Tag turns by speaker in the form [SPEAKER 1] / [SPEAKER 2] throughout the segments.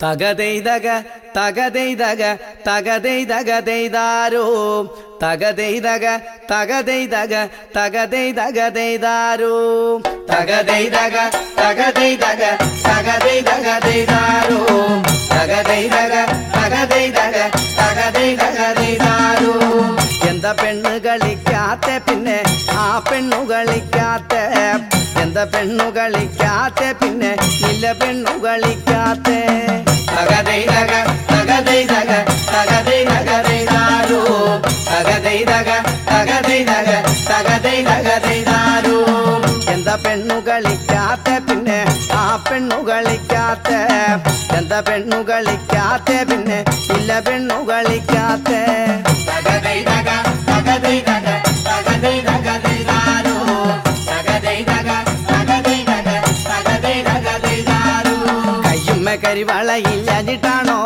[SPEAKER 1] തകതെയ്തക തകതെയ്തക തകതെയ്തകതെയ്താരോ തകതെയ്തക തകതെയ്തക തകതെയ്തകതെയ്താരോ തകതെയ്തക തകതെയ്തക തകതെയ്തകതെയ്താരോ തകതെയ്തക തകതെയ്തക തകതെയ്തകതെയ്താരോ എന്താ പെണ്ണ് കളിക്കാത്ത പിന്നെ ആ പെണ്ണു കളിക്കാത്ത എന്താ പെണ്ണു കളിക്കാത്ത പിന്നെ ഇല്ല പെണ്ണു കളിക്കാത്ത തകതൈതക തകതൈതക തകതൈതകതൈതാരോ തകതൈതക തകതൈതക തകതൈതകതൈതാരോ എന്താ പെണ്ണു കളിക്കാത്ത പിന്നെ ആ പെണ്ണു കളിക്കാത്ത എന്താ പെണ്ണു കളിക്കാത്ത പിന്നെ ഇല്ല പെണ്ണു കളിക്കാത്ത തകതൈതക തകതൈതക തകതൈതകതൈതാരോ കരിവളയില്ലാഞ്ഞിട്ടാണോ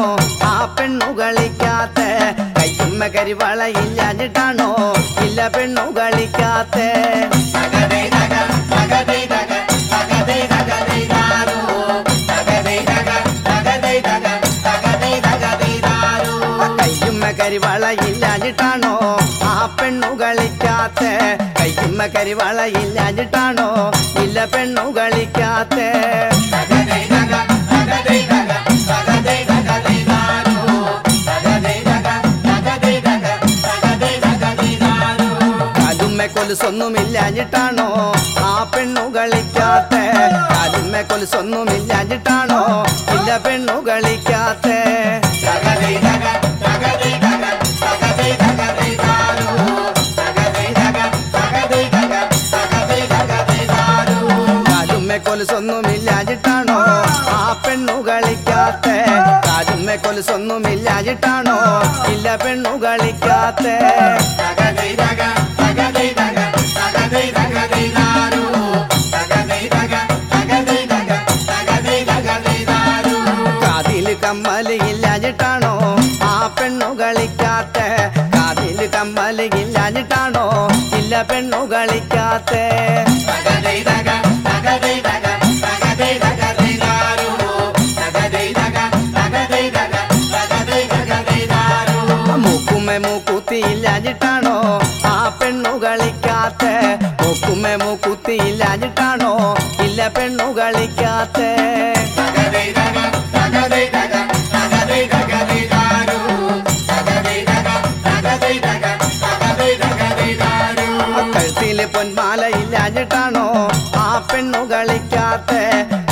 [SPEAKER 1] ആ പെണ്ണു കളിക്കാത്ത കയ്യുമ്മ കരിവളയില്ലാഞ്ഞിട്ടാണോ ഇല്ല പെണ്ണു കളിക്കാത്ത കയ്യുമ്മ കരിവളയില്ലാഞ്ഞിട്ടാണോ ആ പെണ്ണു കളിക്കാത്ത കയ്യുമ്മ കരിവളയില്ലാഞ്ഞിട്ടാണോ ഇല്ല പെണ്ണു കളിക്കാത്ത കാലുമ്മ കൊലുസൊന്നുമില്ലാഞ്ഞിട്ടാണോ ആ പെണ്ണു കളിക്കാത്ത കാലുമ്മ കൊലുസൊന്നുമില്ലാഞ്ഞിട്ടാണോ ഇല്ല പെണ്ണു കളിക്കാത്ത കാലുമ്മ കൊലുസൊന്നുമില്ലാഞ്ഞിട്ടാണോ ആ പെണ്ണു കളിക്കാത്ത കാലുമ്മ കൊലുസൊന്നുമില്ലാഞ്ഞിട്ടാണോ ഇല്ല പെണ്ണു കളിക്കാത്ത കാതിൽ കമ്മൽ ഇല്ലാഞ്ഞിട്ടാണോ ആ പെണ്ണു കളിക്കാത്ത കാതിൽ കമ്മൽ ഇല്ലാഞ്ഞിട്ടാണോ ഇല്ല പെണ്ണു കളിക്കാത്ത മൂക്കുമ്മ മൂക്കുത്തി ഇല്ലാഞ്ഞിട്ടാണോ ആ പെണ്ണു കളിക്കാത്ത മൂക്കുമ്മ മൂക്കുത്തി ഇല്ലാഞ്ഞിട്ടാണോ ഇല്ല പെണ്ണു കളിക്കാത്ത. കഴുത്തിൽ പൊന്മാല ഇല്ലാഞ്ഞിട്ടാണോ ആ പെണ്ണു കളിക്കാത്ത.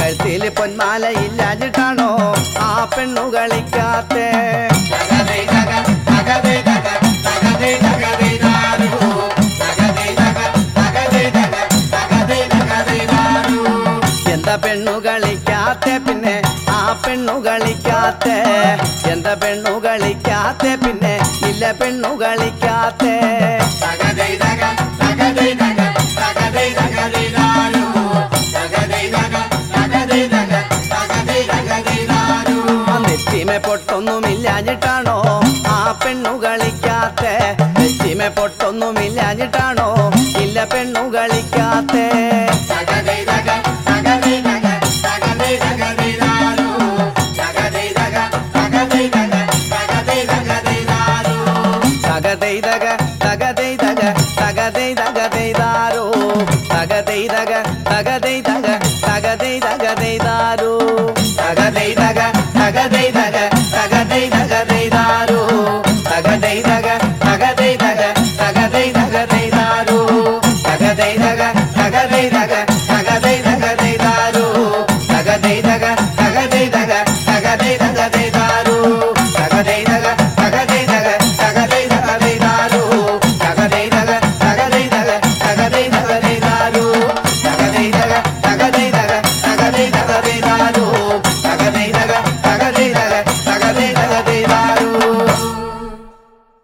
[SPEAKER 1] കഴുത്തിൽ പൊന്മാലയില്ലാഞ്ഞിട്ടാണോ? ആ പെണ്ണു കളിക്കാത്ത. കളിക്കാത്ത. എന്താ പെണ്ണു കളിക്കാത്ത പിന്നെ ഇല്ല പെണ്ണു കളിക്കാത്ത. നെറ്റിമെ പൊട്ടൊന്നുമില്ലാഞ്ഞിട്ടാണോ ആ പെണ്ണു കളിക്കാത്ത? നെറ്റിമെ പൊട്ടൊന്നുമില്ലാഞ്ഞിട്ടാണോ ഇല്ല പെണ്ണു കളിക്കാത്തേ? தகதை தக